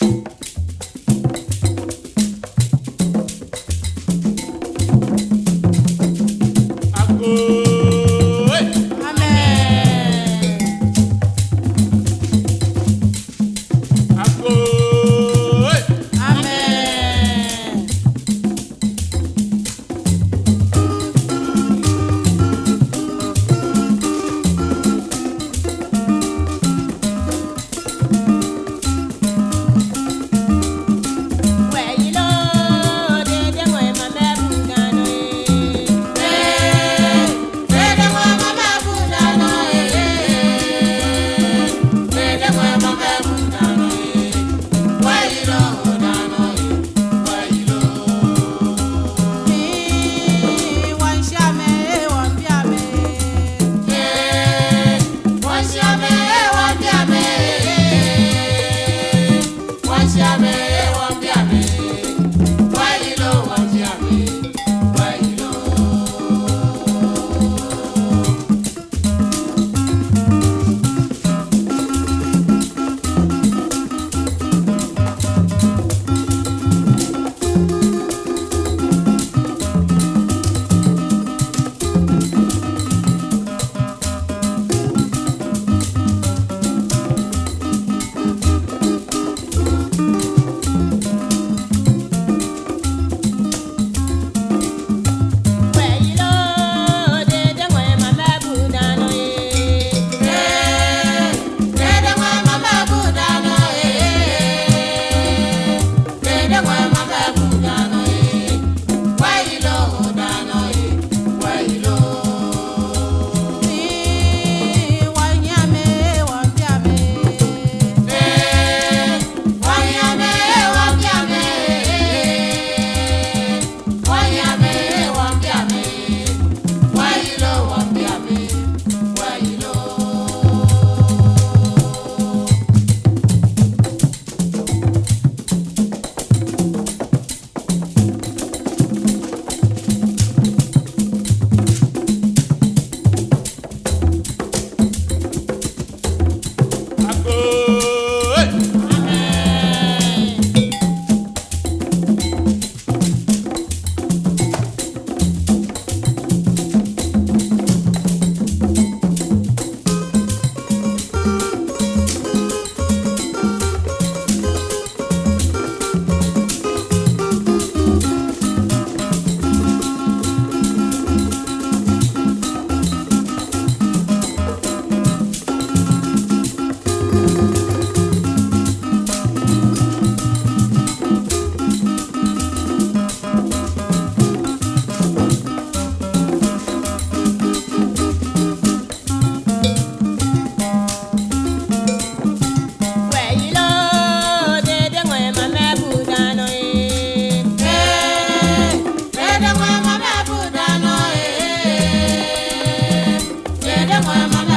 Wọ́n Mama.